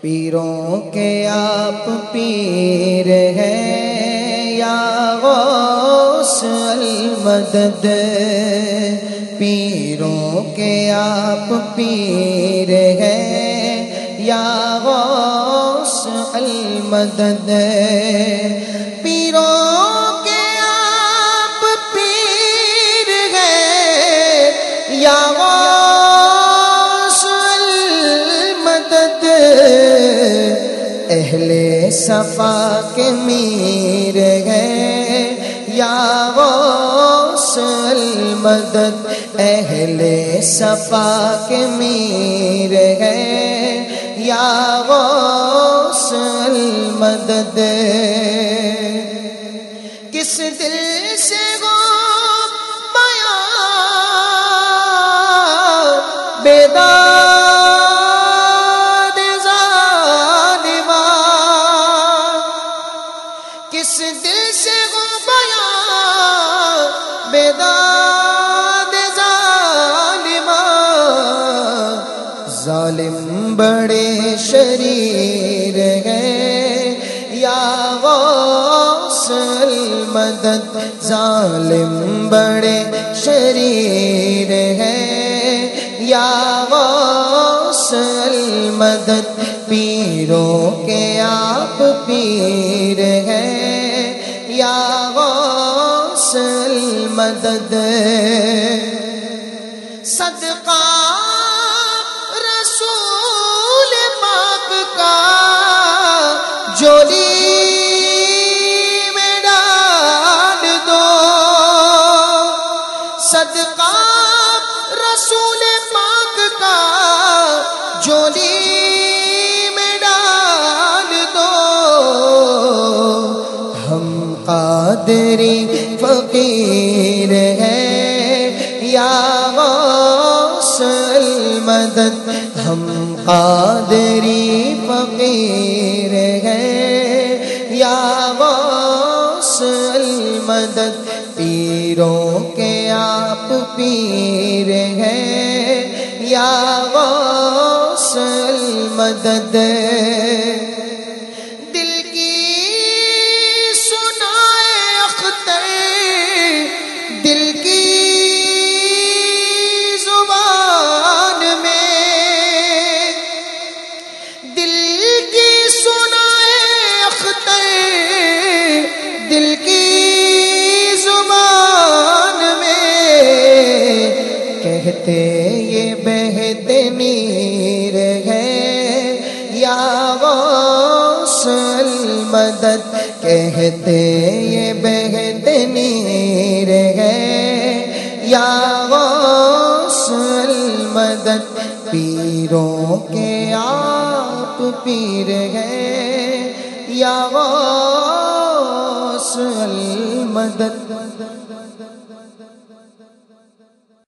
پیروں کے آپ پیر ہیں، یا غوث المدد پیروں کے آپ پیر ہیں، یا غوث المدد اہل صفا کے میر گئے، یا غوث المدد اہل صفا کے میر گئے، یا غوث المدد کس دل سے گو بیان بیدار کس دل سے گو بیان بیداد ظالمہ؟ ظالم بڑے شریر گئے یا غوث المدد؟ ظالم بڑے شریر ہے یا غوث المدد؟ پیروں کے آپ پیر ہیں۔ غوث المدد صدقہ رسول پاک کا جولی میں ڈال دو صدقہ رسول پاک کا جولی میں ڈال دو ہم قادری فقیر ہیں یا غوث المدد، ہم قادری فقیر ہیں یا غوث المدد، پیروں کے آپ پیر ہیں یا غوث المدد۔ کہتے یہ بہت نیر ہے۔ یا غوث المدد کہتے یہ بہت نیر ہے۔ یا غوث المدد پیروں کے آپ پیر ہے یا غوث المدد